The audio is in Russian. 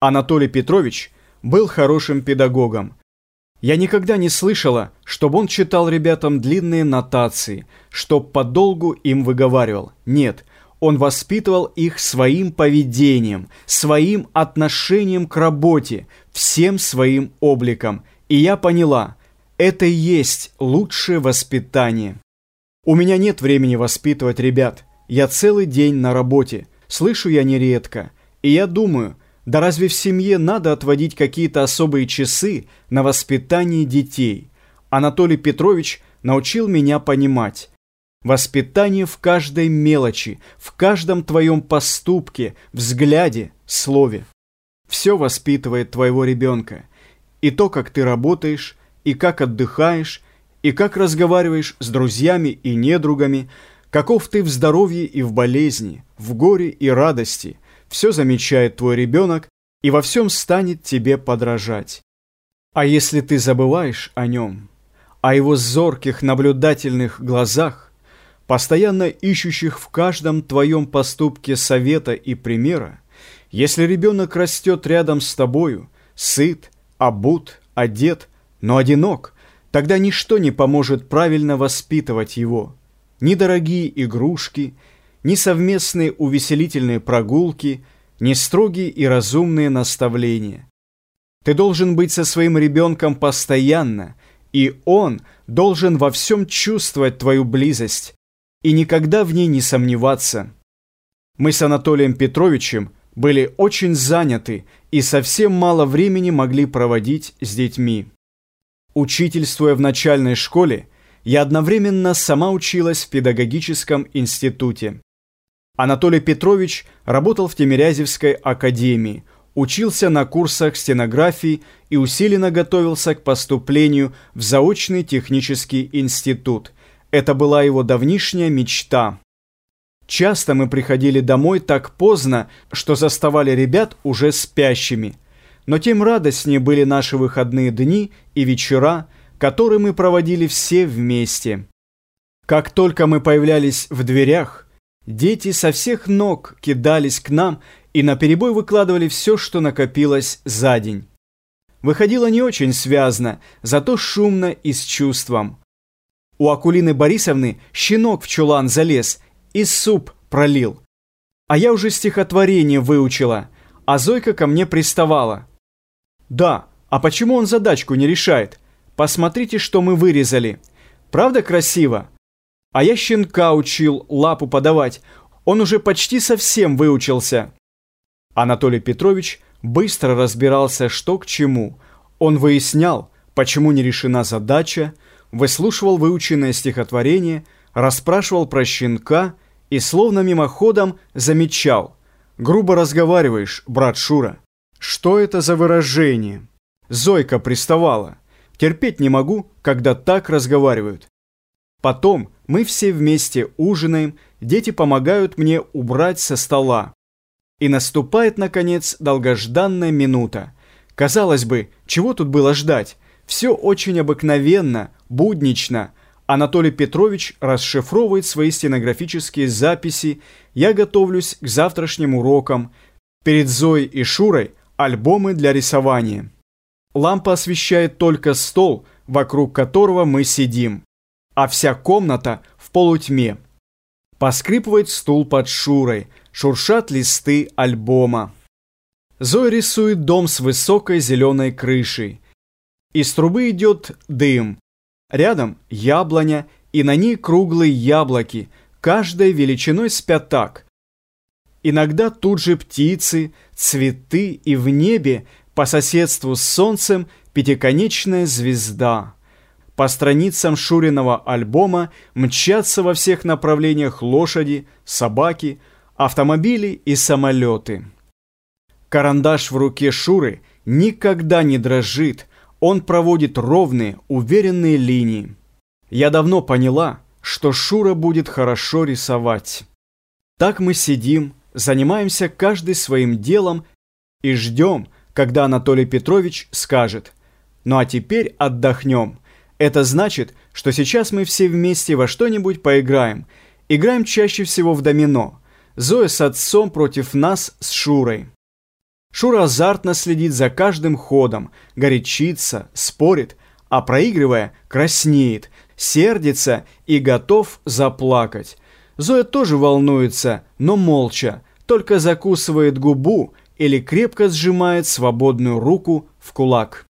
Анатолий Петрович был хорошим педагогом. Я никогда не слышала, чтобы он читал ребятам длинные нотации, чтоб подолгу им выговаривал. Нет, он воспитывал их своим поведением, своим отношением к работе, всем своим обликом. И я поняла, это и есть лучшее воспитание. У меня нет времени воспитывать ребят. Я целый день на работе, слышу я нередко. И я думаю, да разве в семье надо отводить какие-то особые часы на воспитание детей? Анатолий Петрович научил меня понимать. Воспитание в каждой мелочи, в каждом твоем поступке, взгляде, слове. Все воспитывает твоего ребенка. И то, как ты работаешь, и как отдыхаешь, и как разговариваешь с друзьями и недругами, каков ты в здоровье и в болезни, в горе и радости – все замечает твой ребенок и во всем станет тебе подражать. А если ты забываешь о нем, о его зорких наблюдательных глазах, постоянно ищущих в каждом твоем поступке совета и примера, если ребенок растет рядом с тобою, сыт, обут, одет, но одинок, тогда ничто не поможет правильно воспитывать его. Ни дорогие игрушки, ни совместные увеселительные прогулки, ни строгие и разумные наставления. Ты должен быть со своим ребенком постоянно, и он должен во всем чувствовать твою близость и никогда в ней не сомневаться. Мы с Анатолием Петровичем были очень заняты и совсем мало времени могли проводить с детьми. Учительствуя в начальной школе, я одновременно сама училась в педагогическом институте. Анатолий Петрович работал в Тимирязевской академии, учился на курсах стенографии и усиленно готовился к поступлению в заочный технический институт. Это была его давнишняя мечта. Часто мы приходили домой так поздно, что заставали ребят уже спящими. Но тем радостнее были наши выходные дни и вечера, которые мы проводили все вместе. Как только мы появлялись в дверях – Дети со всех ног кидались к нам и наперебой выкладывали все, что накопилось за день. Выходило не очень связно, зато шумно и с чувством. У Акулины Борисовны щенок в чулан залез и суп пролил. А я уже стихотворение выучила, а Зойка ко мне приставала. «Да, а почему он задачку не решает? Посмотрите, что мы вырезали. Правда красиво?» А я щенка учил лапу подавать. Он уже почти совсем выучился. Анатолий Петрович быстро разбирался, что к чему. Он выяснял, почему не решена задача, выслушивал выученное стихотворение, расспрашивал про щенка и словно мимоходом замечал. «Грубо разговариваешь, брат Шура». «Что это за выражение?» Зойка приставала. «Терпеть не могу, когда так разговаривают». Потом мы все вместе ужинаем, дети помогают мне убрать со стола. И наступает, наконец, долгожданная минута. Казалось бы, чего тут было ждать? Все очень обыкновенно, буднично. Анатолий Петрович расшифровывает свои стенографические записи. Я готовлюсь к завтрашним урокам. Перед Зоей и Шурой альбомы для рисования. Лампа освещает только стол, вокруг которого мы сидим а вся комната в полутьме. Поскрипывает стул под Шурой, шуршат листы альбома. Зоя рисует дом с высокой зеленой крышей. Из трубы идет дым. Рядом яблоня, и на ней круглые яблоки, каждой величиной с пятак. Иногда тут же птицы, цветы и в небе по соседству с солнцем пятиконечная звезда. По страницам Шуриного альбома мчатся во всех направлениях лошади, собаки, автомобили и самолеты. Карандаш в руке Шуры никогда не дрожит, он проводит ровные, уверенные линии. Я давно поняла, что Шура будет хорошо рисовать. Так мы сидим, занимаемся каждый своим делом и ждем, когда Анатолий Петрович скажет «Ну а теперь отдохнем». Это значит, что сейчас мы все вместе во что-нибудь поиграем. Играем чаще всего в домино. Зоя с отцом против нас с Шурой. Шура азартно следит за каждым ходом, горячится, спорит, а проигрывая, краснеет, сердится и готов заплакать. Зоя тоже волнуется, но молча, только закусывает губу или крепко сжимает свободную руку в кулак.